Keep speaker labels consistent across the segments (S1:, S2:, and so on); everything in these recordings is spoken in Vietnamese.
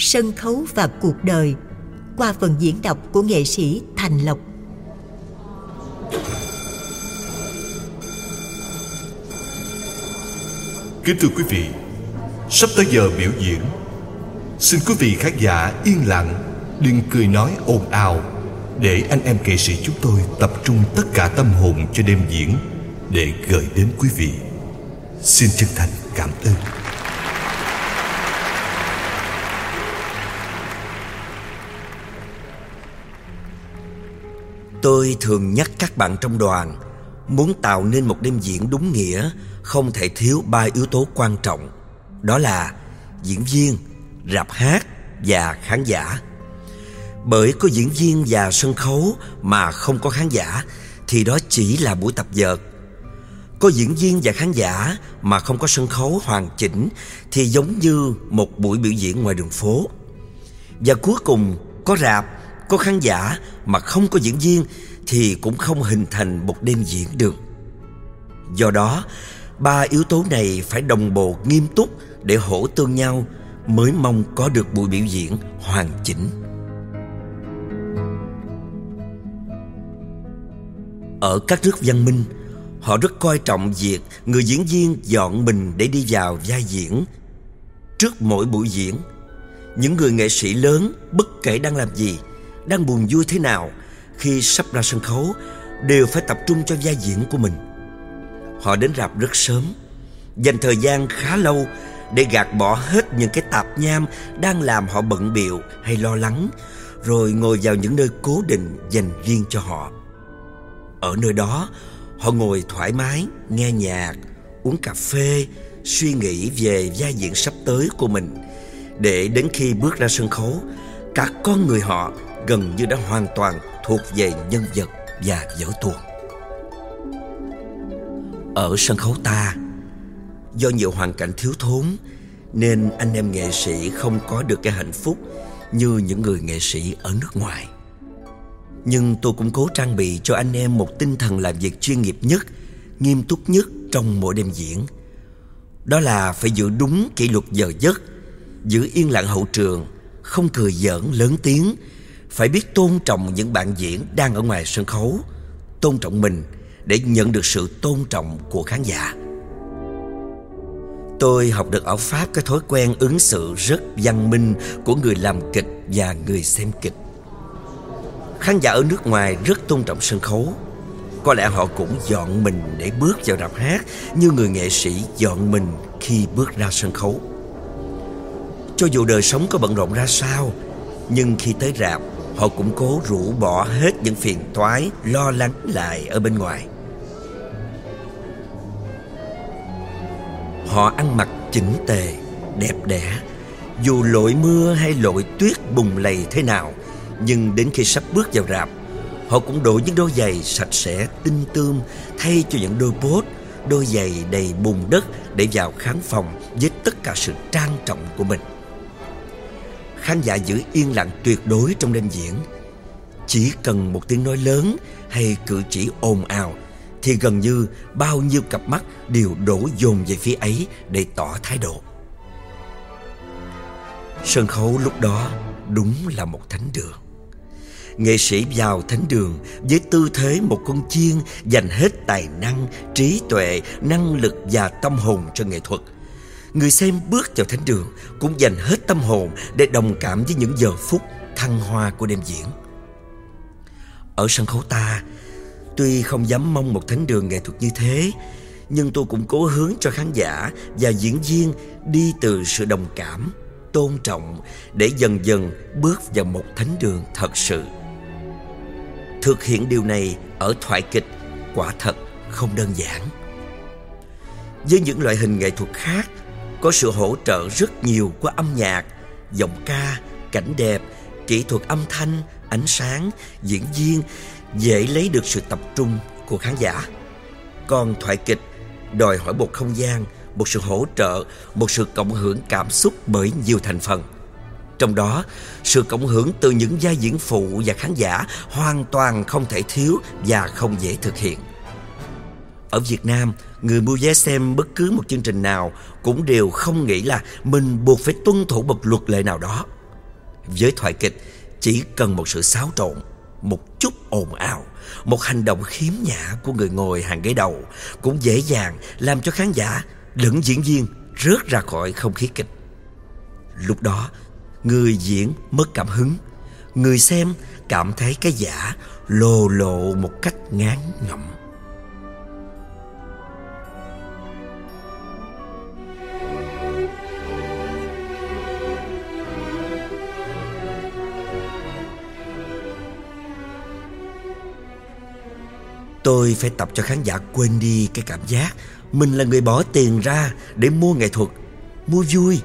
S1: Sân khấu và cuộc đời qua phần diễn đọc của nghệ sĩ Thành Lộc.
S2: Kính thưa quý vị, sắp tới giờ biểu diễn. Xin quý vị khán giả yên lặng, đừng cười nói ồn ào để anh em nghệ sĩ chúng tôi tập trung tất cả tâm hồn cho đêm diễn để gửi đến quý vị. Xin chân thành cảm ơn.
S3: Tôi thường nhắc các bạn trong đoàn Muốn tạo nên một đêm diễn đúng nghĩa Không thể thiếu ba yếu tố quan trọng. Đó là diễn viên, rạp hát và khán giả. Bởi có diễn viên và sân khấu mà không có khán giả Thì đó chỉ là buổi tập dợt Có diễn viên và khán giả mà không có sân khấu hoàn chỉnh Thì giống như một buổi biểu diễn ngoài đường phố. Và cuối cùng có rạp có khán giả mà không có diễn viên thì cũng không hình thành một đêm diễn được. Do đó, ba yếu tố này phải đồng bộ nghiêm túc để hỗ tương nhau mới mong có được buổi biểu diễn hoàn chỉnh. Ở các nước văn minh, họ rất coi trọng việc người diễn viên dọn mình để đi vào vai diễn. Trước mỗi buổi diễn, những người nghệ sĩ lớn bất kể đang làm gì đang buồn vui thế nào khi sắp ra sân khấu đều phải tập trung cho vai diễn của mình. Họ đến rạp rất sớm, dành thời gian khá lâu để gạt bỏ hết những cái tạp nham đang làm họ bận biệu hay lo lắng, rồi ngồi vào những nơi cố định dành riêng cho họ. Ở nơi đó, họ ngồi thoải mái, nghe nhạc, uống cà phê, suy nghĩ về vai diễn sắp tới của mình, để đến khi bước ra sân khấu, cả con người họ gần như đã hoàn toàn thuộc về nhân vật và vở tuồng. Ở sân khấu ta, do nhiều hoàn cảnh thiếu thốn nên anh em nghệ sĩ không có được cái hạnh phúc như những người nghệ sĩ ở nước ngoài. Nhưng tôi cũng cố trang bị cho anh em một tinh thần làm việc chuyên nghiệp nhất, nghiêm túc nhất trong mỗi đêm diễn. Đó là phải giữ đúng kỷ luật giờ giấc, giữ yên lặng hậu trường, không cười giỡn lớn tiếng, phải biết tôn trọng những bạn diễn đang ở ngoài sân khấu, tôn trọng mình để nhận được sự tôn trọng của khán giả. Tôi học được ở Pháp cái thói quen ứng xử rất văn minh của người làm kịch và người xem kịch. Khán giả ở nước ngoài rất tôn trọng sân khấu. Có lẽ họ cũng dọn mình để bước vào rạp hát như người nghệ sĩ dọn mình khi bước ra sân khấu. Cho dù đời sống có bận rộn ra sao, nhưng khi tới rạp Họ cũng cố rũ bỏ hết những phiền toái, Lo lắng lại ở bên ngoài. Họ ăn mặc chỉnh tề, Đẹp đẽ. Dù lội mưa hay lội tuyết bùng lầy thế nào, Nhưng đến khi sắp bước vào rạp, Họ cũng đổi những đôi giày sạch sẽ, tinh tươm, Thay cho những đôi bốt, Đôi giày đầy bùn đất Để vào khán phòng Với tất cả sự trang trọng của mình khán giả giữ yên lặng tuyệt đối trong đêm diễn. Chỉ cần một tiếng nói lớn hay cử chỉ ồn ào thì gần như bao nhiêu cặp mắt đều đổ dồn về phía ấy để tỏ thái độ. Sân khấu lúc đó đúng là một thánh đường. Nghệ sĩ vào thánh đường với tư thế một con chiên dành hết tài năng, trí tuệ, năng lực và tâm hồn cho nghệ thuật – Người xem bước vào thánh đường cũng dành hết tâm hồn để đồng cảm với những giờ phút thăng hoa của đêm diễn. Ở sân khấu ta, tuy không dám mong một thánh đường nghệ thuật như thế, nhưng tôi cũng cố hướng cho khán giả và diễn viên đi từ sự đồng cảm, tôn trọng để dần dần bước vào một thánh đường thật sự. Thực hiện điều này ở thoại kịch quả thật không đơn giản. Với những loại hình nghệ thuật khác có sự hỗ trợ rất nhiều của âm nhạc, giọng ca, cảnh đẹp, kỹ thuật âm thanh, ánh sáng, diễn viên dễ lấy được sự tập trung của khán giả. Còn thoại kịch đòi hỏi một không gian, một sự hỗ trợ, một sự cộng hưởng cảm xúc bởi nhiều thành phần. Trong đó, sự cộng hưởng từ những vai diễn phụ và khán giả hoàn toàn không thể thiếu và không dễ thực hiện. Ở Việt Nam, người mua vé xem bất cứ một chương trình nào cũng đều không nghĩ là mình buộc phải tuân thủ một luật lệ nào đó. Với thoại kịch chỉ cần một sự xáo trộn, một chút ồn ào, một hành động khiếm nhã của người ngồi hàng ghế đầu cũng dễ dàng làm cho khán giả lẫn diễn viên rớt ra khỏi không khí kịch. Lúc đó, người diễn mất cảm hứng, người xem cảm thấy cái giả lồ lộ một cách ngán ngẩm. Tôi phải tập cho khán giả quên đi cái cảm giác mình là người bỏ tiền ra để mua nghệ thuật, mua vui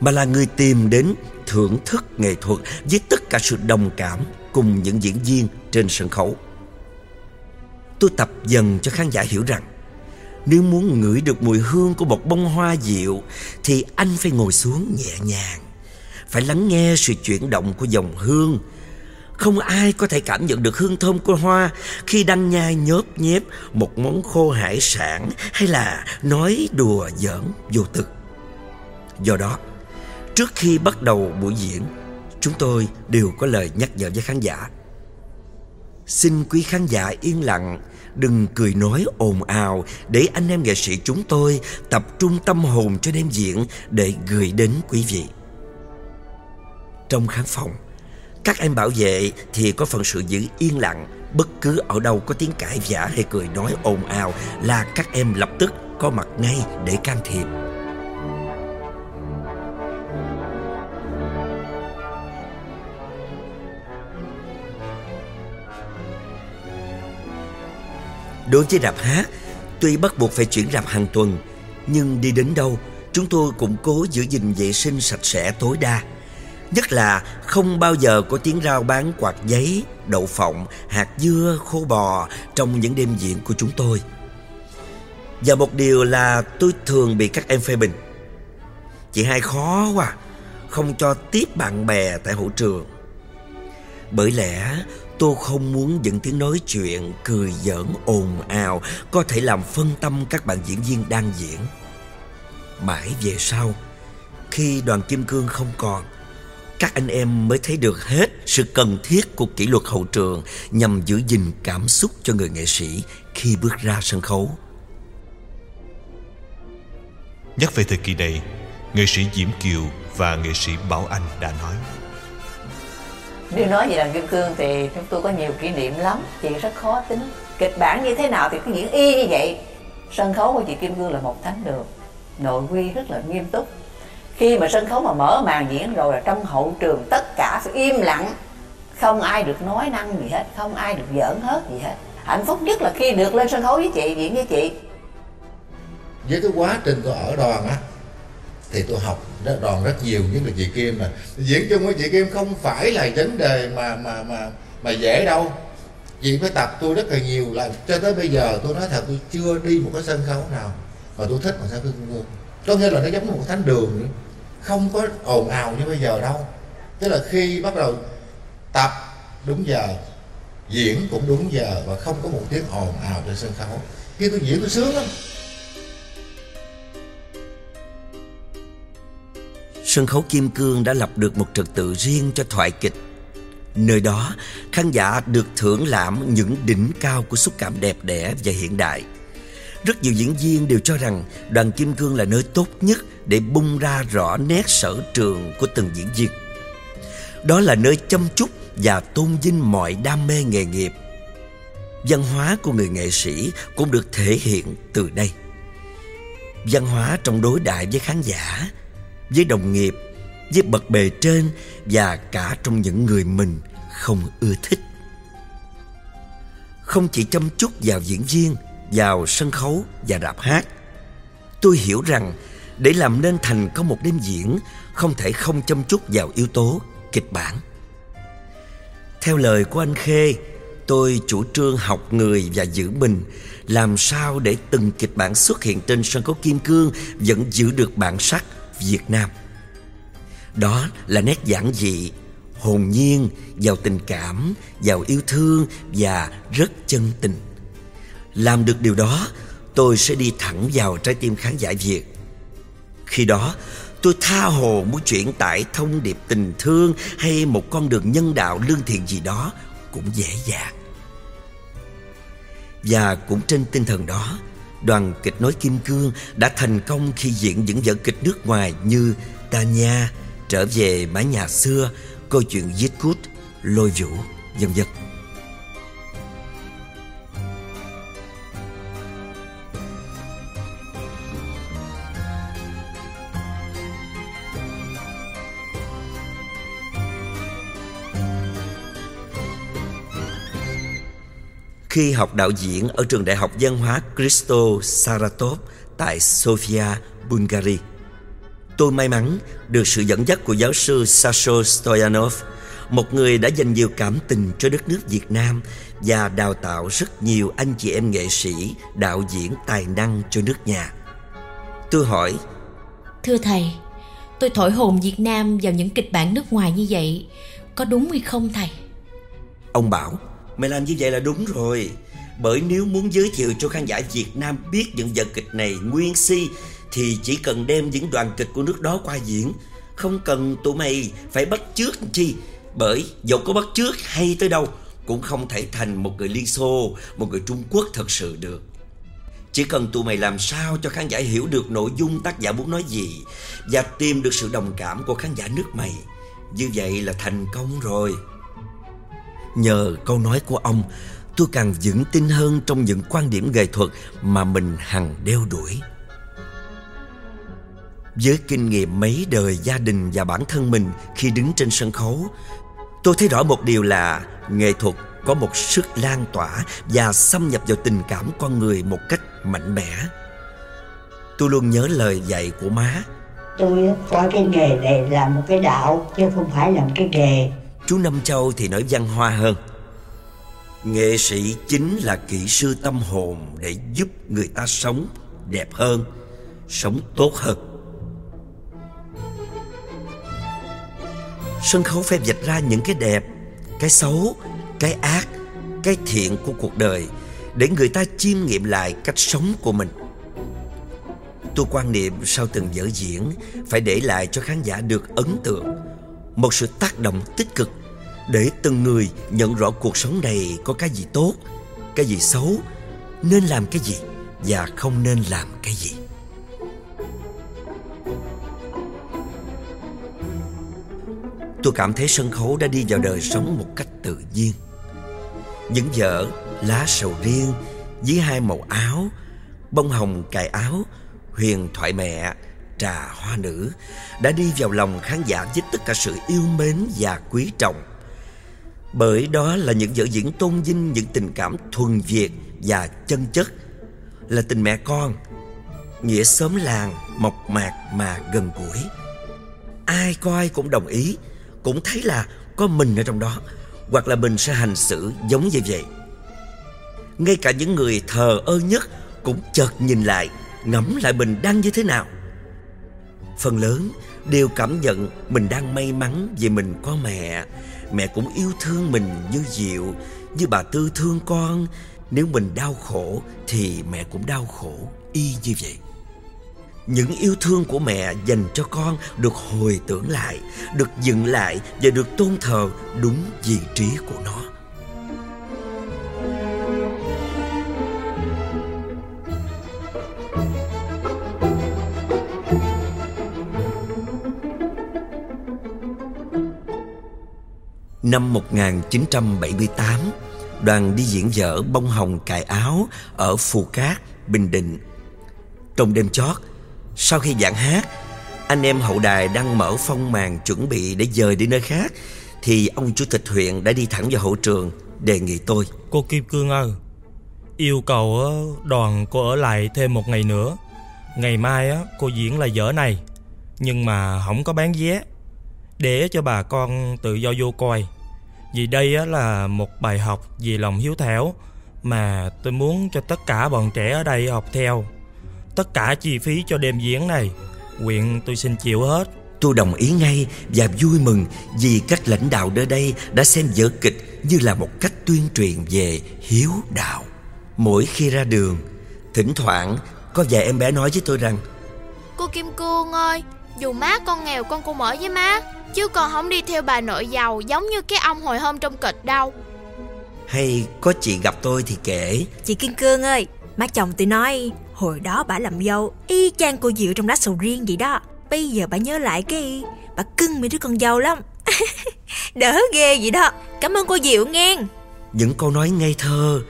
S3: mà là người tìm đến thưởng thức nghệ thuật với tất cả sự đồng cảm cùng những diễn viên trên sân khấu. Tôi tập dần cho khán giả hiểu rằng nếu muốn ngửi được mùi hương của một bông hoa dịu thì anh phải ngồi xuống nhẹ nhàng, phải lắng nghe sự chuyển động của dòng hương. Không ai có thể cảm nhận được hương thơm của hoa khi đang nhai nhớp nhép một món khô hải sản hay là nói đùa giỡn vô thực. Do đó, Trước khi bắt đầu buổi diễn, chúng tôi đều có lời nhắc nhở với khán giả. Xin quý khán giả yên lặng, đừng cười nói ồn ào để anh em nghệ sĩ chúng tôi tập trung tâm hồn cho đêm diễn để gửi đến quý vị. Trong khán phòng, các em bảo vệ thì có phần sự giữ yên lặng Bất cứ ở đâu có tiếng cãi vã hay cười nói ồn ào Là các em lập tức có mặt ngay để can thiệp Đối với rạp hát, tuy bắt buộc phải chuyển rạp hàng tuần, nhưng đi đến đâu, chúng tôi cũng cố giữ gìn vệ sinh sạch sẽ tối đa. Nhất là không bao giờ có tiếng rao bán quạt giấy, đậu phộng, hạt dưa, khô bò trong những đêm diễn của chúng tôi. Và một điều là tôi thường bị các em phê bình. Chị hai khó quá, à, không cho tiếp bạn bè tại hậu trường. Bởi lẽ Tôi không muốn những tiếng nói chuyện, cười giỡn, ồn ào có thể làm phân tâm các bạn diễn viên đang diễn. Mãi về sau, khi đoàn Kim Cương không còn, các anh em mới thấy được hết sự cần thiết của kỷ luật hậu trường nhằm giữ gìn cảm xúc cho người nghệ sĩ khi bước ra sân khấu.
S2: Nhắc về thời kỳ này, nghệ sĩ Diễm Kiều và nghệ sĩ Bảo Anh đã nói.
S4: Nếu nói về đàn kim cương thì chúng tôi có nhiều kỷ niệm lắm chị rất khó tính. Kịch bản như thế nào thì cứ diễn y như vậy. Sân khấu của chị kim cương là một thánh đường nội quy rất là nghiêm túc khi mà sân khấu mà mở màn diễn rồi là trong hậu trường tất cả phải im lặng. Không ai được nói năng gì hết, không ai được giỡn hết gì hết. Hạnh phúc nhất là khi được lên sân khấu với chị, diễn với chị.
S5: Với cái quá trình tôi ở đoàn á, thì tôi học đoàn rất nhiều, nhất là chị Kim mà diễn chung với chị Kim không phải là vấn đề mà mà mà mà dễ đâu. Chị phải tập tôi rất là nhiều lần. Cho tới bây giờ tôi nói thật, tôi chưa đi một cái sân khấu nào mà tôi thích mà sao tôi có nghĩa là nó giống như một thánh đường nữa không có ồn ào như bây giờ đâu tức là khi bắt đầu tập đúng giờ diễn cũng đúng giờ và không có một tiếng ồn ào trên sân khấu khi tôi diễn tôi sướng lắm
S3: sân khấu Kim Cương đã lập được một trật tự riêng cho thoại kịch. Nơi đó, khán giả được thưởng lãm những đỉnh cao của xúc cảm đẹp đẽ và hiện đại. Rất nhiều diễn viên đều cho rằng đoàn Kim Cương là nơi tốt nhất để bung ra rõ nét sở trường của từng diễn viên. Đó là nơi chăm chút và tôn vinh mọi đam mê nghề nghiệp. Văn hóa của người nghệ sĩ cũng được thể hiện từ đây. Văn hóa trong đối đại với khán giả với đồng nghiệp, với bậc bề trên và cả trong những người mình không ưa thích. Không chỉ chăm chút vào diễn viên, vào sân khấu và rạp hát. Tôi hiểu rằng để làm nên thành có một đêm diễn không thể không chăm chút vào yếu tố kịch bản. Theo lời của anh Khê, tôi chủ trương học người và giữ mình làm sao để từng kịch bản xuất hiện trên sân khấu kim cương vẫn giữ được bản sắc Việt Nam. Đó là nét giản dị, hồn nhiên, giàu tình cảm, giàu yêu thương và rất chân tình. Làm được điều đó, tôi sẽ đi thẳng vào trái tim khán giả Việt. Khi đó tôi tha hồ muốn chuyển tải thông điệp tình thương hay một con đường nhân đạo lương thiện gì đó cũng dễ dàng. Và cũng trên tinh thần đó, đoàn kịch nói Kim Cương đã thành công khi diễn những vở kịch nước ngoài như Ta Nha, Trở về mái nhà xưa, câu chuyện giết cút, lôi vũ, vân vân. Khi học đạo diễn ở trường đại học văn hóa Cristo Saratov tại Sofia, Bulgaria, tôi may mắn được sự dẫn dắt của giáo sư Sasho Stoyanov, một người đã dành nhiều cảm tình cho đất nước Việt Nam và đào tạo rất nhiều anh chị em nghệ sĩ, đạo diễn tài năng cho nước nhà. Tôi hỏi,
S6: Thưa thầy, tôi thổi hồn Việt Nam vào những kịch bản nước ngoài như vậy, có đúng hay không thầy?
S3: Ông bảo, Mày làm như vậy là đúng rồi. Bởi nếu muốn giới thiệu cho khán giả Việt Nam biết những vở kịch này nguyên si Thì chỉ cần đem những đoàn kịch của nước đó qua diễn. Không cần tụi mày phải bắt chước chi. Bởi dẫu có bắt chước hay tới đâu Cũng không thể thành một người Liên Xô, một người Trung Quốc thật sự được. Chỉ cần tụi mày làm sao cho khán giả hiểu được nội dung tác giả muốn nói gì Và tìm được sự đồng cảm của khán giả nước mày. Như vậy là thành công rồi. Nhờ câu nói của ông, tôi càng vững tin hơn trong những quan điểm nghệ thuật mà mình hằng đeo đuổi. Với kinh nghiệm mấy đời gia đình và bản thân mình khi đứng trên sân khấu, tôi thấy rõ một điều là nghệ thuật có một sức lan tỏa và xâm nhập vào tình cảm con người một cách mạnh mẽ. Tôi luôn nhớ lời dạy của má.
S7: Tôi coi cái nghề này là một cái đạo chứ không phải là một cái nghề
S3: Chú Năm Châu thì nói văn hoa hơn Nghệ sĩ chính là kỹ sư tâm hồn để giúp người ta sống đẹp hơn, sống tốt hơn. Sân khấu phép dịch ra những cái đẹp, cái xấu, cái ác, cái thiện của cuộc đời để người ta chiêm nghiệm lại cách sống của mình. Tôi quan niệm sau từng vở diễn phải để lại cho khán giả được ấn tượng một sự tác động tích cực để từng người nhận rõ cuộc sống này có cái gì tốt, cái gì xấu, nên làm cái gì và không nên làm cái gì. Tôi cảm thấy sân khấu đã đi vào đời sống một cách tự nhiên. Những vở lá sầu riêng với hai màu áo, bông hồng cài áo, huyền thoại mẹ, trà hoa nữ đã đi vào lòng khán giả với tất cả sự yêu mến và quý trọng. Bởi đó là những vở diễn tôn vinh những tình cảm thuần Việt và chân chất, là tình mẹ con, nghĩa xóm làng mộc mạc mà gần gũi. Ai coi cũng đồng ý, cũng thấy là có mình ở trong đó, hoặc là mình sẽ hành xử giống như vậy. Ngay cả những người thờ ơ nhất cũng chợt nhìn lại, ngẫm lại mình đang như thế nào phần lớn đều cảm nhận mình đang may mắn vì mình có mẹ mẹ cũng yêu thương mình như Diệu như bà Tư thương con. Nếu mình đau khổ thì mẹ cũng đau khổ y như vậy. Những yêu thương của mẹ dành cho con được hồi tưởng lại, được dựng lại và được tôn thờ đúng vị trí của nó. Năm 1978, đoàn đi diễn dở Bông Hồng Cài Áo ở Phù Cát, Bình Định. Trong đêm chót, sau khi giảng hát, anh em hậu đài đang mở phong màn chuẩn bị để dời đi nơi khác, thì ông chủ tịch huyện đã đi thẳng vào hậu trường đề nghị tôi.
S8: Cô Kim Cương ơi, yêu cầu ờ, đoàn cô ở lại thêm một ngày nữa. Ngày mai cô diễn là dở này, nhưng mà không có bán vé để cho bà con tự do vô coi. Vì đây là một bài học về lòng hiếu thảo mà tôi muốn cho tất cả bọn trẻ ở đây học theo. Tất cả chi phí cho đêm diễn này, huyện tôi xin chịu hết.
S3: Tôi đồng ý ngay và vui mừng vì các lãnh đạo nơi đây đã xem vở kịch như là một cách tuyên truyền về hiếu đạo. Mỗi khi ra đường, thỉnh thoảng có vài em bé nói với tôi rằng
S6: Cô
S9: Cô Kim Cương ơi Dù má con nghèo con cũng ở với má Chứ con không đi theo bà nội giàu Giống như cái ông hồi hôm trong kịch đâu.
S3: Hay có chị gặp tôi thì kể.
S10: Chị Kim Cương ơi Má chồng tôi nói Hồi đó bà làm dâu Y chang cô Diệu trong lá sầu riêng vậy đó. Bây giờ bà nhớ lại cái Bà cưng mấy đứa con dâu lắm. Đỡ ghê vậy đó. Cảm ơn cô Diệu nghe.
S3: Những câu nói ngây thơ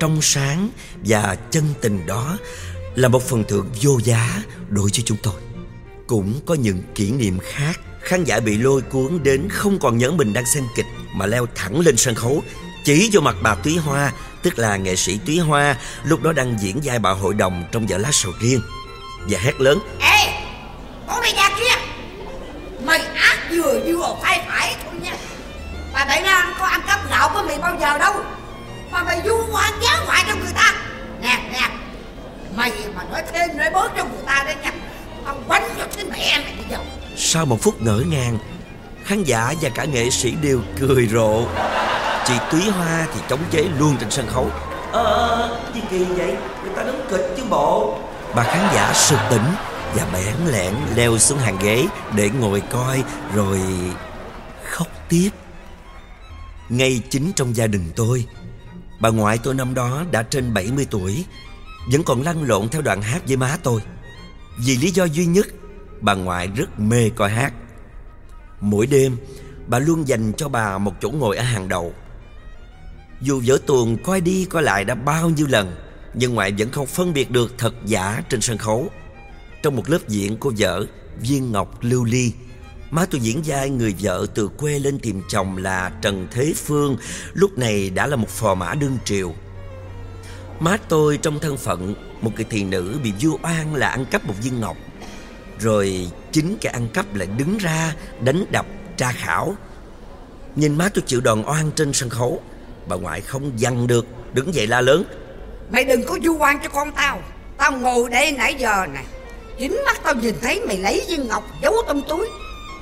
S3: Trong sáng Và chân tình đó Là một phần thưởng vô giá Đối với chúng tôi cũng có những kỷ niệm khác. Khán giả bị lôi cuốn đến không còn nhớ mình đang xem kịch Mà leo thẳng lên sân khấu, Chỉ vô mặt bà Túy Hoa, Tức là nghệ sĩ Túy Hoa, Lúc đó đang diễn vai bà hội đồng trong vở lá sầu riêng. Và hét lớn,
S11: Ê bố mày nhà kia. Mày ác vừa vừa, phải phải, thôi nha. Bà Bảy Lan có ăn cắp gạo của mày bao giờ đâu. Mà mày du ngoan giáo ngoại cho người ta. Nè nè, Mày mà nói thêm nói bớt cho người ta đấy nha. Tao quánh cho cái mẹ mày bây giờ
S3: Sau một phút ngỡ ngàng Khán giả và cả nghệ sĩ đều cười rộ. Chị Túy Hoa thì chống chế luôn trên sân khấu. Ờ, gì kỳ vậy? Người ta đóng kịch chứ bộ. Bà khán giả sực tỉnh Và bẽn lẽn leo xuống hàng ghế Để ngồi coi rồi khóc tiếp. Ngay chính trong gia đình tôi Bà ngoại tôi năm đó đã trên 70 tuổi Vẫn còn lăn lộn theo đoạn hát với má tôi vì lý do duy nhất, Bà ngoại rất mê coi hát. Mỗi đêm, Bà luôn dành cho bà một chỗ ngồi ở hàng đầu. Dù vở tuồng coi đi coi lại đã bao nhiêu lần, Nhưng ngoại vẫn không phân biệt được thật giả trên sân khấu. Trong một lớp diễn của vợ Viên Ngọc Lưu Ly, Má tôi diễn vai người vợ từ quê lên tìm chồng là Trần Thế Phương, Lúc này đã là một phò mã đương triều. Má tôi trong thân phận một người thị nữ bị vua oan là ăn cắp một viên ngọc. Rồi chính kẻ ăn cắp lại đứng ra Đánh đập tra khảo. Nhìn má tôi chịu đòn oan trên sân khấu Bà ngoại không dằn được Đứng dậy la lớn.
S11: Mày đừng có du quan cho con tao. Tao ngồi đây nãy giờ này. Chính mắt tao nhìn thấy mày lấy viên ngọc giấu trong túi.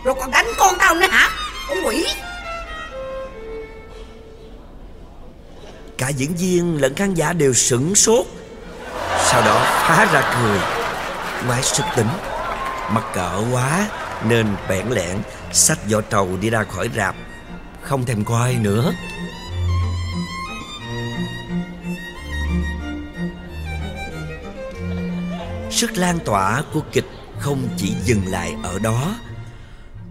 S11: Rồi còn đánh con tao nữa hả? Con quỷ.
S3: Cả diễn viên lẫn khán giả đều sửng sốt sau đó phá ra cười. Quái sực tỉnh Mặt cỡ quá, Nên bẽn lẽn, Xách vỏ trầu đi ra khỏi rạp. Không thèm coi nữa. Sức lan tỏa của kịch không chỉ dừng lại ở đó.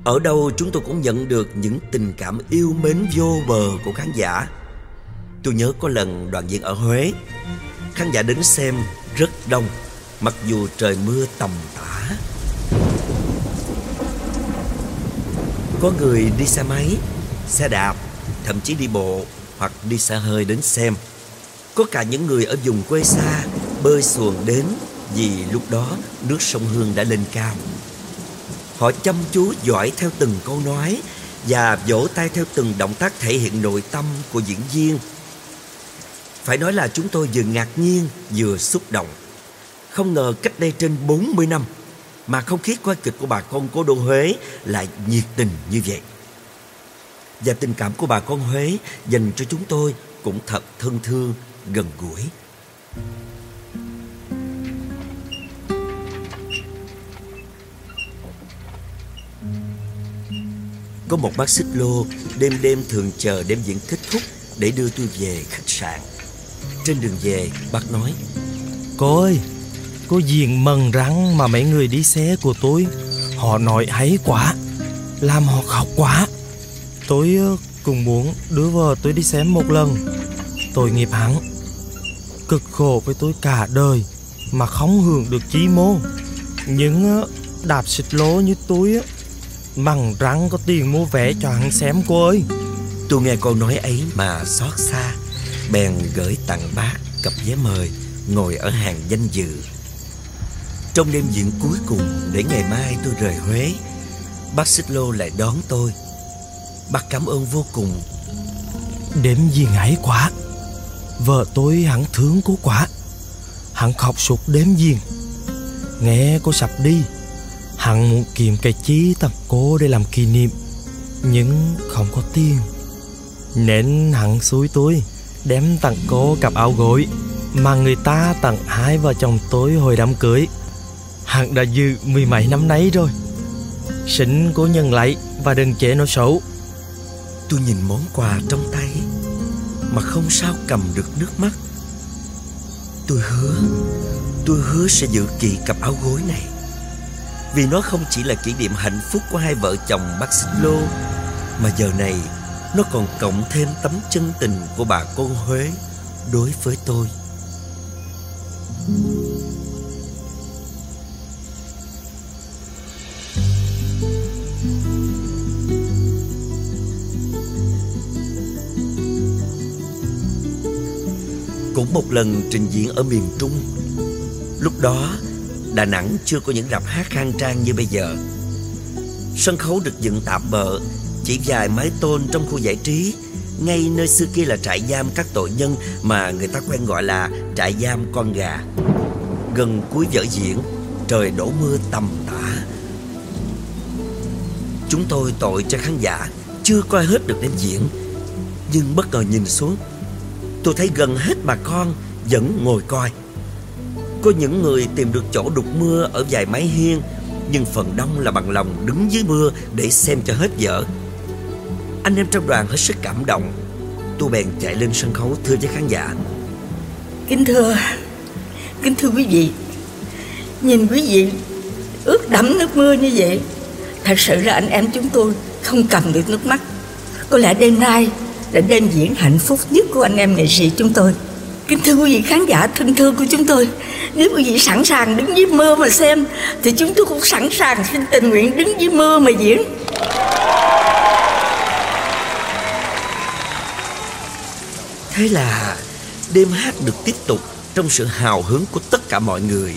S3: Ở đâu chúng tôi cũng nhận được những tình cảm yêu mến vô bờ của khán giả. Tôi nhớ có lần đoàn diễn ở Huế Khán giả đến xem rất đông Mặc dù trời mưa tầm tã. Có người đi xe máy, xe đạp Thậm chí đi bộ hoặc đi xe hơi đến xem. Có cả những người ở vùng quê xa Bơi xuồng đến Vì lúc đó nước sông Hương đã lên cao. Họ chăm chú dõi theo từng câu nói Và vỗ tay theo từng động tác thể hiện nội tâm của diễn viên phải nói là chúng tôi vừa ngạc nhiên vừa xúc động. Không ngờ cách đây trên 40 năm Mà không khí coi kịch của bà con cố đô Huế lại nhiệt tình như vậy. Và tình cảm của bà con Huế dành cho chúng tôi cũng thật thân thương, gần gũi. Có một bác xích lô đêm đêm thường chờ đêm diễn kết thúc để đưa tôi về khách sạn trên đường về, bác nói,
S8: Cô ơi, Cô diện mần rắn mà mấy người đi xe của tôi. Họ nói hay quá, Làm họ khóc quá. Tôi ờ, cũng muốn đưa vợ tôi đi xem một lần. Tội nghiệp hắn. Cực khổ với tôi cả đời Mà không hưởng được chi mô. Những ờ, đạp xịt lố như tôi ờ, Mằng rắn có tiền mua vé cho hắn xem, cô ơi.
S3: Tôi nghe câu nói ấy mà xót xa. Bèn gửi tặng bác cặp vé mời Ngồi ở hàng danh dự. Trong đêm diễn cuối cùng Để ngày mai tôi rời Huế, Bác Xích Lô lại đón tôi. Bác cảm ơn vô cùng.
S8: Đêm gì ngãi quá, Vợ tôi hẳn thương cô quá. Hẳn khóc sụt đêm giềng. Nghe cô sập đi, hẳn muốn kiếm cái chí tặng cô để làm kỷ niệm, Nhưng không có tiền. Nên hẳn xui tôi đem tặng cô cặp áo gối mà người ta tặng hai vợ chồng tôi hồi đám cưới. Hẳn đã dư mười mấy năm nay rồi. Xin cô nhân lại Và đừng chế nó xấu.
S3: Tôi nhìn món quà trong tay Mà không sao cầm được nước mắt. Tôi hứa Tôi hứa sẽ giữ kỳ cặp áo gối này. Vì nó không chỉ là kỷ niệm hạnh phúc của hai vợ chồng bác Xích Lô, Mà giờ này nó còn cộng thêm tấm chân tình của bà con Huế Đối với tôi. Cũng một lần trình diễn ở miền Trung, Lúc đó Đà Nẵng chưa có những rạp hát khang trang như bây giờ. Sân khấu được dựng tạm bợ chỉ vài mái tôn trong khu giải trí. Ngay nơi xưa kia là trại giam các tội nhân Mà người ta quen gọi là trại giam con gà. Gần cuối vở diễn, Trời đổ mưa tầm tã. Chúng tôi tội cho khán giả Chưa coi hết được đêm diễn. Nhưng bất ngờ nhìn xuống, Tôi thấy gần hết bà con Vẫn ngồi coi. Có những người tìm được chỗ đục mưa Ở vài mái hiên, Nhưng phần đông là bằng lòng đứng dưới mưa Để xem cho hết vở. Anh em trong đoàn hết sức cảm động. Tôi bèn chạy lên sân khấu, thưa với khán giả.
S12: Kính thưa Kính thưa quý vị. Nhìn quý vị ướt đẫm nước mưa như vậy, Thật sự là anh em chúng tôi không cầm được nước mắt. Có lẽ đêm nay là đêm diễn hạnh phúc nhất của anh em nghệ sĩ chúng tôi. Kính thưa quý vị khán giả, thân thương của chúng tôi. Nếu quý vị sẵn sàng đứng dưới mưa mà xem, Thì chúng tôi cũng sẵn sàng xin tình nguyện đứng dưới mưa mà diễn.
S3: Thế là đêm hát được tiếp tục trong sự hào hứng của tất cả mọi người.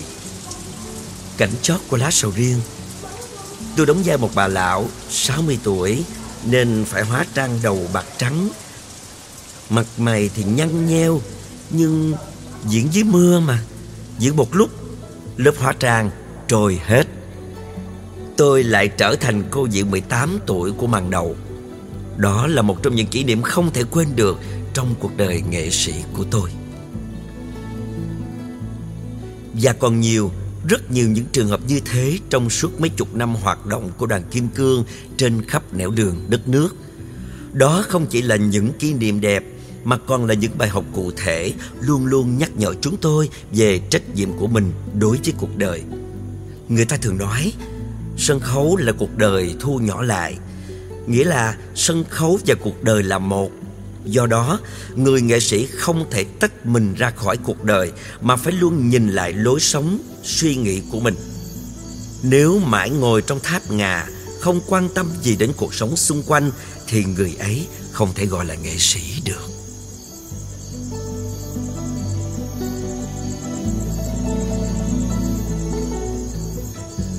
S3: Cảnh chót của lá sầu riêng. Tôi đóng vai một bà lão 60 tuổi nên phải hóa trang đầu bạc trắng. Mặt mày thì nhăn nheo, nhưng diễn dưới mưa mà. Diễn một lúc, lớp hóa trang trôi hết. Tôi lại trở thành cô diễn 18 tuổi của màn đầu. Đó là một trong những kỷ niệm không thể quên được trong cuộc đời nghệ sĩ của tôi. Và còn nhiều, rất nhiều những trường hợp như thế trong suốt mấy chục năm hoạt động của đoàn Kim Cương trên khắp nẻo đường đất nước. Đó không chỉ là những kỷ niệm đẹp mà còn là những bài học cụ thể luôn luôn nhắc nhở chúng tôi về trách nhiệm của mình đối với cuộc đời. Người ta thường nói, sân khấu là cuộc đời thu nhỏ lại, nghĩa là sân khấu và cuộc đời là một. Do đó, người nghệ sĩ không thể tách mình ra khỏi cuộc đời mà phải luôn nhìn lại lối sống, suy nghĩ của mình. Nếu mãi ngồi trong tháp ngà, không quan tâm gì đến cuộc sống xung quanh thì người ấy không thể gọi là nghệ sĩ được.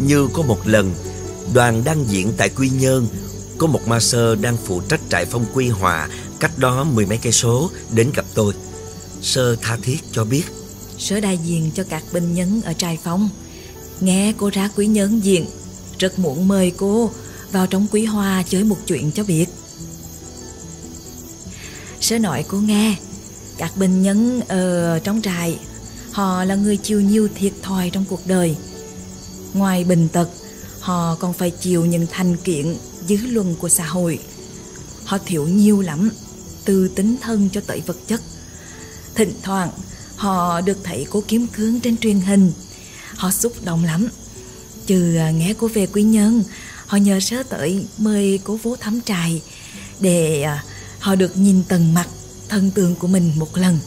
S3: Như có một lần, đoàn đang diễn tại Quy Nhơn, có một ma sơ đang phụ trách trại phong Quy Hòa cách đó mười mấy cây số đến gặp tôi. Sơ tha thiết cho biết.
S10: Sơ đại diện cho các binh nhân ở trại phong. Nghe cô ra quý nhân diện, rất muốn mời cô vào trong quý Hoa chơi một chuyện cho biết. Sơ nói cô nghe, các bệnh nhân ở trong trại, họ là người chịu nhiều thiệt thòi trong cuộc đời. Ngoài bệnh tật, họ còn phải chịu những thành kiện dư luận của xã hội. Họ thiếu nhiều lắm, từ tinh thần cho tới vật chất. Thỉnh thoảng, họ được thấy cô kiếm cương trên truyền hình. Họ xúc động lắm. Trừ à, nghe cô về quý nhân, họ nhờ sớ tới mời cô vô thăm trại để à, họ được nhìn tầng mặt thân tượng của mình một lần.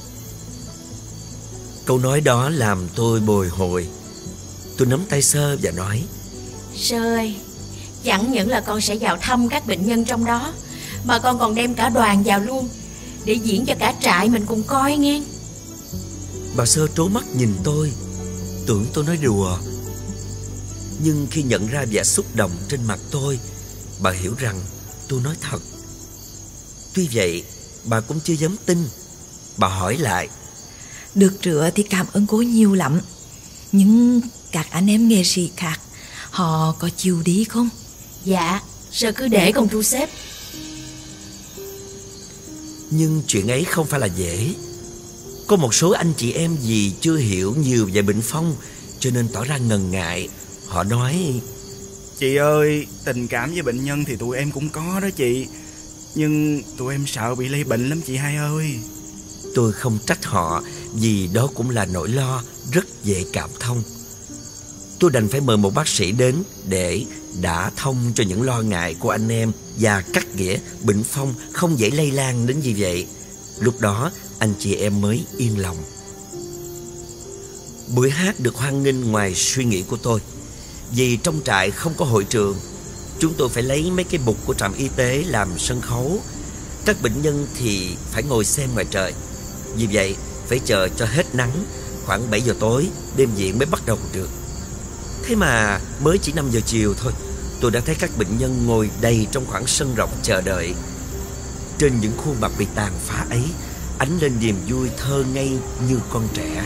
S3: Câu nói đó làm tôi bồi hồi. Tôi nắm tay sơ và nói
S6: Sơ ơi, chẳng những là con sẽ vào thăm các bệnh nhân trong đó Mà con còn đem cả đoàn vào luôn Để diễn cho cả trại mình cùng coi nghe.
S3: Bà Sơ trố mắt nhìn tôi Tưởng tôi nói đùa. Nhưng khi nhận ra vẻ xúc động trên mặt tôi Bà hiểu rằng tôi nói thật. Tuy vậy bà cũng chưa dám tin. Bà hỏi lại.
S10: Được rửa thì cảm ơn cô nhiều lắm. Nhưng các anh em nghệ sĩ khác Họ có chịu đi không?
S6: Dạ, sơ cứ để con thu xếp
S3: Nhưng chuyện ấy không phải là dễ. Có một số anh chị em gì chưa hiểu nhiều về bệnh phong Cho nên tỏ ra ngần ngại. Họ nói
S13: Chị ơi tình cảm với bệnh nhân thì tụi em cũng có đó chị. Nhưng tụi em sợ bị lây bệnh lắm chị hai ơi.
S3: Tôi không trách họ Vì đó cũng là nỗi lo rất dễ cảm thông. Tôi đành phải mời một bác sĩ đến Để đã thông cho những lo ngại của anh em Và cắt nghĩa bệnh phong không dễ lây lan đến như vậy. Lúc đó, anh chị em mới yên lòng. Buổi hát được hoan nghênh ngoài suy nghĩ của tôi. Vì trong trại không có hội trường, Chúng tôi phải lấy mấy cái bục của trạm y tế làm sân khấu. Các bệnh nhân thì phải ngồi xem ngoài trời. Vì vậy, phải chờ cho hết nắng Khoảng 7 giờ tối, đêm diễn mới bắt đầu được. Thế mà mới chỉ 5 giờ chiều thôi, Tôi đã thấy các bệnh nhân ngồi đầy trong khoảng sân rộng chờ đợi. Trên những khuôn mặt bị tàn phá ấy, Ánh lên niềm vui thơ ngây như con trẻ.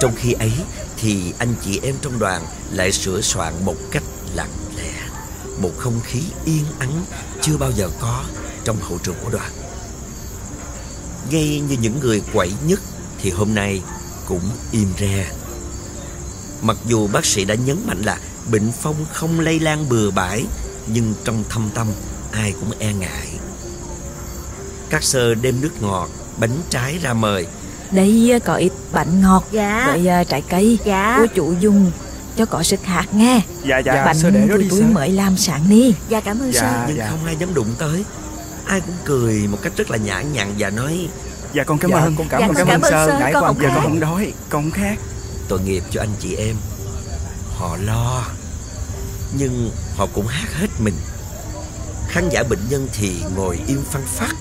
S3: Trong khi ấy thì anh chị em trong đoàn lại sửa soạn một cách lặng một không khí yên ắng chưa bao giờ có trong hậu trường của đoàn. Ngay như những người quậy nhất thì hôm nay cũng im re. Mặc dù bác sĩ đã nhấn mạnh là bệnh phong không lây lan bừa bãi Nhưng trong thâm tâm ai cũng e ngại. Các sơ đem nước ngọt, bánh trái ra mời.
S14: Đây có ít bánh ngọt
S10: Dạ.
S14: Với uh, trái cây
S10: Dạ.
S14: Của chủ dùng cho có sức hạt nghe.
S13: Dạ dạ.
S14: Bánh
S13: sơ để đó đi
S14: tôi
S13: sơ.
S14: mới làm sáng đi.
S10: Dạ cảm ơn
S13: Dạ.
S10: sơ.
S3: Nhưng không ai dám đụng tới. Ai cũng cười một cách rất là nhã nhặn và nói
S13: Dạ con cảm
S3: Dạ,
S13: ơn
S3: con cảm
S10: Dạ,
S3: ơn
S10: con cảm ơn sơ,
S13: Nãy
S10: con
S13: Dạ
S10: khác.
S13: con không đói Con không khác.
S3: Tội nghiệp cho anh chị em. Họ lo Nhưng họ cũng hát hết mình. Khán giả bệnh nhân thì ngồi im phăng phát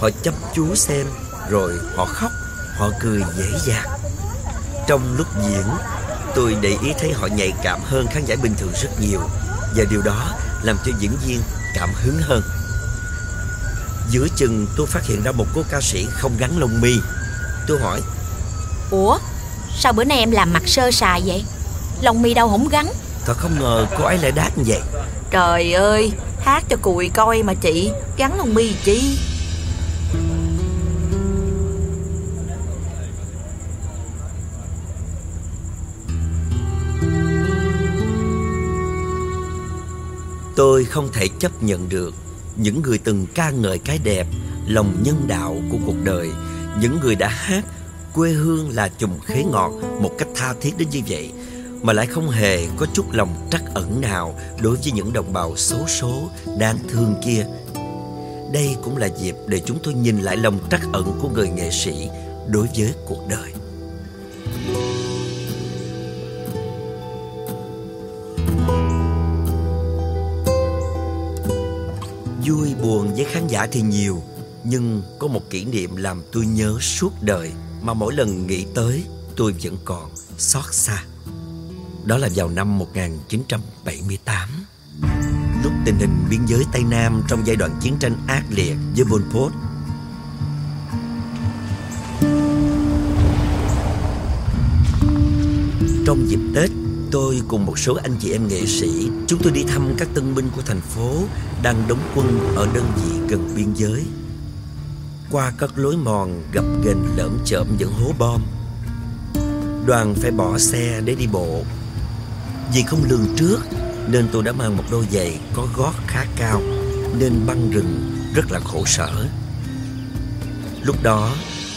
S3: Họ chăm chú xem Rồi họ khóc Họ cười dễ dàng. Trong lúc diễn Tôi để ý thấy họ nhạy cảm hơn khán giả bình thường rất nhiều. Và điều đó làm cho diễn viên cảm hứng hơn. Giữa chừng tôi phát hiện ra một cô ca sĩ không gắn lông mi. Tôi hỏi
S6: Ủa Sao bữa nay em làm mặt sơ sài vậy? Lòng mi đâu không gắn?
S3: Thật không ngờ cô ấy lại đáp như vậy.
S14: Trời ơi Hát cho cùi coi mà chị Gắn lông mi chi
S3: không thể chấp nhận được những người từng ca ngợi cái đẹp, lòng nhân đạo của cuộc đời, những người đã hát quê hương là chùm khế ngọt một cách tha thiết đến như vậy mà lại không hề có chút lòng trắc ẩn nào đối với những đồng bào xấu số, đáng thương kia. Đây cũng là dịp để chúng tôi nhìn lại lòng trắc ẩn của người nghệ sĩ đối với cuộc đời. Vui buồn với khán giả thì nhiều Nhưng có một kỷ niệm làm tôi nhớ suốt đời Mà mỗi lần nghĩ tới tôi vẫn còn xót xa. Đó là vào năm 1978 Lúc tình hình biên giới Tây Nam trong giai đoạn chiến tranh ác liệt với Pol Pot. Trong dịp Tết, tôi cùng một số anh chị em nghệ sĩ, chúng tôi đi thăm các tân binh của thành phố đang đóng quân ở đơn vị gần biên giới. Qua các lối mòn gập ghềnh lởm chởm những hố bom. Đoàn phải bỏ xe để đi bộ. Vì không lường trước nên tôi đã mang một đôi giày có gót khá cao nên băng rừng rất là khổ sở. Lúc đó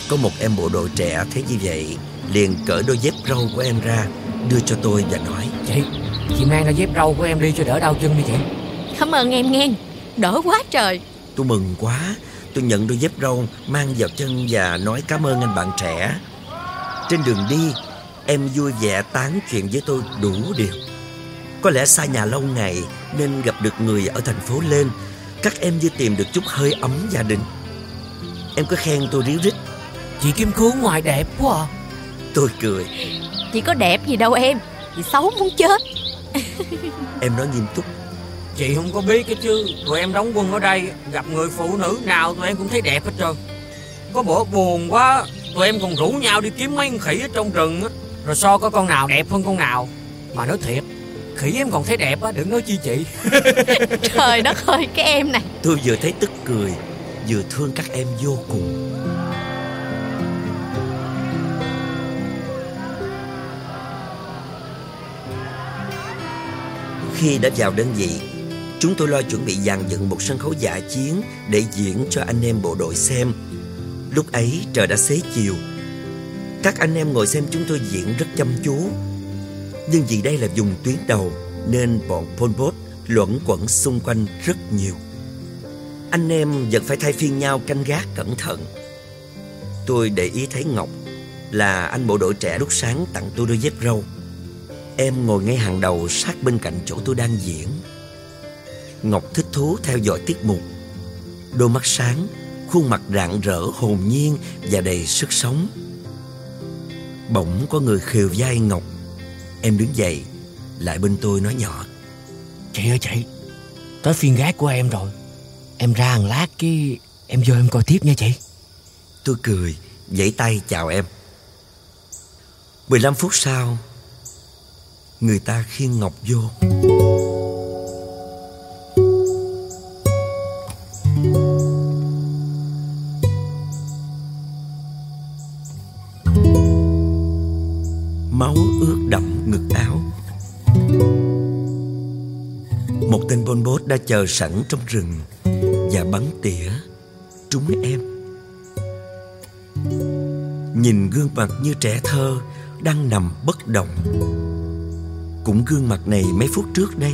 S3: có một em bộ đội trẻ thấy như vậy liền cởi đôi dép râu của em ra đưa cho tôi và nói.
S15: Chị, chị mang đôi dép râu của em đi cho đỡ đau chân đi chị.
S6: Cảm ơn em nghe. Đỡ quá trời.
S3: Tôi mừng quá. Tôi nhận đôi dép râu mang vào chân và nói cảm ơn anh bạn trẻ. Trên đường đi Em vui vẻ tán chuyện với tôi đủ điều. Có lẽ xa nhà lâu ngày Nên gặp được người ở thành phố lên. Các em như tìm được chút hơi ấm gia đình. Em có khen tôi ríu rít.
S15: Chị Kim Khương ngoài đẹp quá à.
S3: Tôi cười
S6: Chị có đẹp gì đâu em Chị xấu muốn chết.
S3: Em nói nghiêm túc.
S15: Chị không có biết cái chứ. Tụi em đóng quân ở đây Gặp người phụ nữ nào tụi em cũng thấy đẹp hết trơn. Có bữa buồn quá Tụi em còn rủ nhau đi kiếm mấy con khỉ ở trong rừng á. Rồi so có con nào đẹp hơn con nào. Mà nói thiệt Khỉ em còn thấy đẹp á Đừng nói chi chị.
S6: Trời đất ơi cái em này.
S3: Tôi vừa thấy tức cười Vừa thương các em vô cùng Khi đã vào đơn vị, Chúng tôi lo chuẩn bị dàn dựng một sân khấu giả chiến Để diễn cho anh em bộ đội xem. Lúc ấy trời đã xế chiều. Các anh em ngồi xem chúng tôi diễn rất chăm chú. Nhưng vì đây là vùng tuyến đầu Nên bọn Pol Pot luẩn quẩn xung quanh rất nhiều. Anh em vẫn phải thay phiên nhau canh gác cẩn thận. Tôi để ý thấy Ngọc Là anh bộ đội trẻ lúc sáng tặng tôi đôi dép râu. Em ngồi ngay hàng đầu sát bên cạnh chỗ tôi đang diễn. Ngọc thích thú theo dõi tiết mục. Đôi mắt sáng Khuôn mặt rạng rỡ hồn nhiên Và đầy sức sống. Bỗng có người khều vai Ngọc. Em đứng dậy Lại bên tôi nói nhỏ.
S15: Chị ơi chị Tới phiên gác của em rồi. Em ra hàng lát cái Em vô em coi tiếp nha chị.
S3: Tôi cười Vẫy tay chào em. 15 phút sau Người ta khiêng Ngọc vô. Máu ướt đậm ngực áo. Một tên bôn bốt đã chờ sẵn trong rừng Và bắn tỉa Trúng em. Nhìn gương mặt như trẻ thơ Đang nằm bất động. Cũng gương mặt này mấy phút trước đây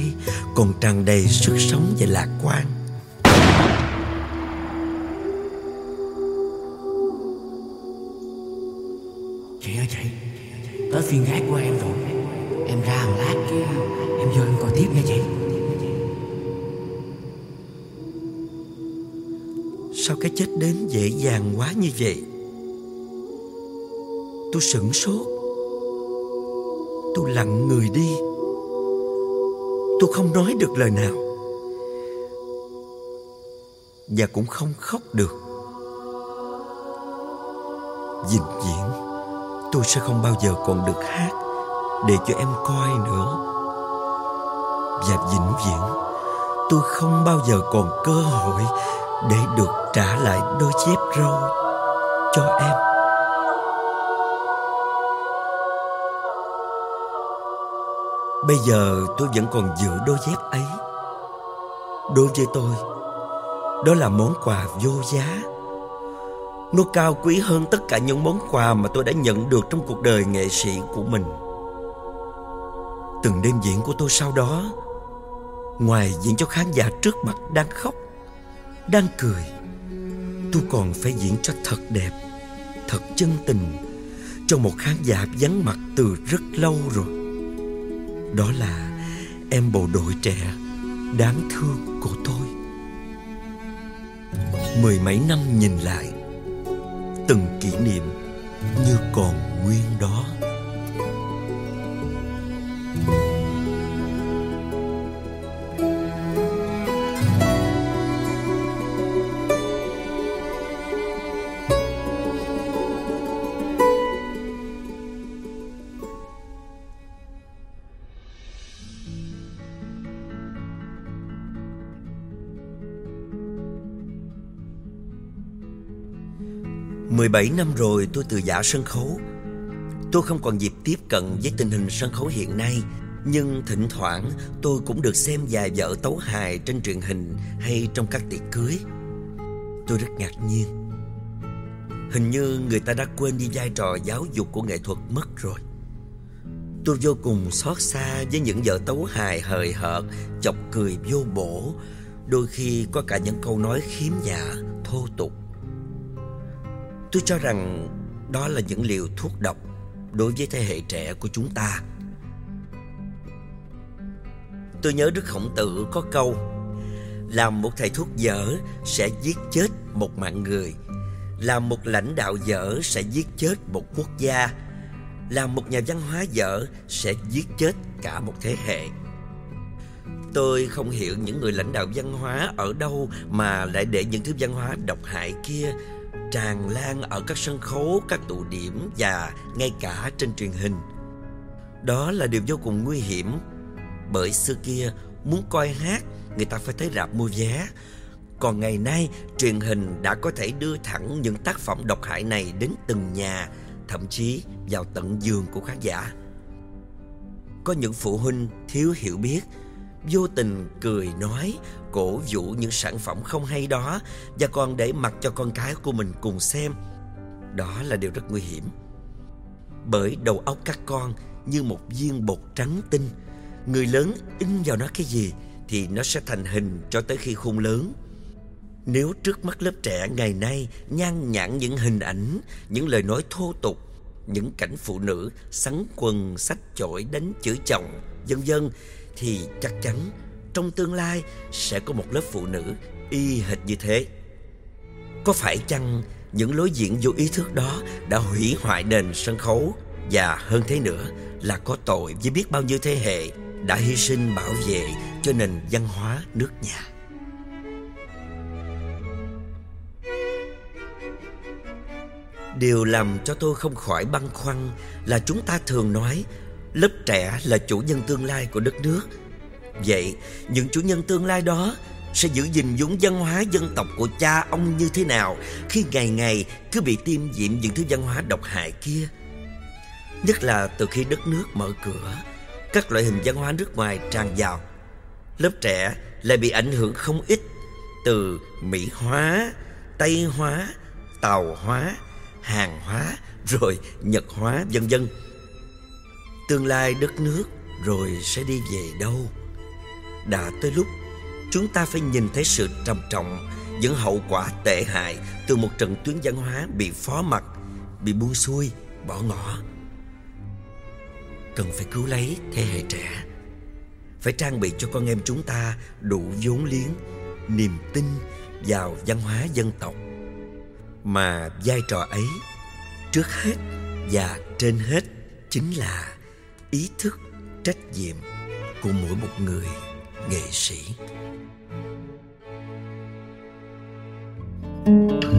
S3: Còn tràn đầy sức sống và lạc quan.
S15: Chị ơi chị. Tới phiên gác của em rồi. Em ra hàng lát cái Em vô em coi tiếp nha chị.
S3: Sao cái chết đến dễ dàng quá như vậy? Tôi sửng sốt Tôi lặng người đi. Tôi không nói được lời nào. Và cũng không khóc được. Dình diễn Tôi sẽ không bao giờ còn được hát Để cho em coi nữa. Và vĩnh viễn, Tôi không bao giờ còn cơ hội Để được trả lại đôi dép râu Cho em. Bây giờ tôi vẫn còn giữ đôi dép ấy. Đối với tôi, Đó là món quà vô giá. Nó cao quý hơn tất cả những món quà mà tôi đã nhận được trong cuộc đời nghệ sĩ của mình. Từng đêm diễn của tôi sau đó, Ngoài diễn cho khán giả trước mặt đang khóc, Đang cười, Tôi còn phải diễn cho thật đẹp, Thật chân tình Cho một khán giả vắng mặt từ rất lâu rồi đó là em bộ đội trẻ đáng thương của tôi. Mười mấy năm nhìn lại, Từng kỷ niệm như còn nguyên đó. Mười bảy năm rồi tôi từ giả sân khấu. Tôi không còn dịp tiếp cận với tình hình sân khấu hiện nay Nhưng thỉnh thoảng tôi cũng được xem vài vở tấu hài trên truyền hình hay trong các tiệc cưới. Tôi rất ngạc nhiên. Hình như người ta đã quên đi vai trò giáo dục của nghệ thuật mất rồi. Tôi vô cùng xót xa với những vở tấu hài hời hợt, chọc cười vô bổ Đôi khi có cả những câu nói khiếm nhã, thô tục. Tôi cho rằng đó là những liều thuốc độc đối với thế hệ trẻ của chúng ta. Tôi nhớ Đức Khổng Tử có câu Làm một thầy thuốc dở sẽ giết chết một mạng người Làm một lãnh đạo dở sẽ giết chết một quốc gia Làm một nhà văn hóa dở sẽ giết chết cả một thế hệ Tôi không hiểu những người lãnh đạo văn hóa ở đâu mà lại để những thứ văn hóa độc hại kia tràn lan ở các sân khấu, các tụ điểm và ngay cả trên truyền hình. Đó là điều vô cùng nguy hiểm Bởi xưa kia muốn coi hát người ta phải tới rạp mua vé còn ngày nay truyền hình đã có thể đưa thẳng những tác phẩm độc hại này đến từng nhà Thậm chí vào tận giường của khán giả Có những phụ huynh thiếu hiểu biết Vô tình cười nói Cổ vũ những sản phẩm không hay đó Và còn để mặc cho con cái của mình cùng xem. Đó là điều rất nguy hiểm. Bởi đầu óc các con như một viên bột trắng tinh. Người lớn in vào nó cái gì Thì nó sẽ thành hình cho tới khi khôn lớn. Nếu trước mắt lớp trẻ ngày nay nhan nhản những hình ảnh Những lời nói thô tục Những cảnh phụ nữ sắn quần, sách chổi, đánh chửi chồng Vân vân thì chắc chắn trong tương lai sẽ có một lớp phụ nữ y hệt như thế Có phải chăng những lối diễn vô ý thức đó đã hủy hoại nền sân khấu Và hơn thế nữa là có tội với biết bao nhiêu thế hệ đã hy sinh bảo vệ cho nền văn hóa nước nhà. Điều làm cho tôi không khỏi băn khoăn là chúng ta thường nói lớp trẻ là chủ nhân tương lai của đất nước. Vậy, những chủ nhân tương lai đó sẽ giữ gìn vốn văn hóa dân tộc của cha ông như thế nào khi ngày ngày cứ bị tiêm nhiễm những thứ văn hóa độc hại kia? Nhất là từ khi đất nước mở cửa các loại hình văn hóa nước ngoài tràn vào. Lớp trẻ lại bị ảnh hưởng không ít từ Mỹ hóa, Tây hóa, Tàu hóa, hàng hóa, rồi Nhật hóa vân vân. Tương lai đất nước rồi sẽ đi về đâu? Đã tới lúc chúng ta phải nhìn thấy sự trầm trọng những hậu quả tệ hại từ một trận tuyến văn hóa bị phó mặt, bị buông xuôi, bỏ ngỏ. Cần phải cứu lấy thế hệ trẻ. Phải trang bị cho con em chúng ta đủ vốn liếng niềm tin vào văn hóa dân tộc. Mà vai trò ấy trước hết và trên hết chính là ý thức trách nhiệm của mỗi một người nghệ sĩ. thank you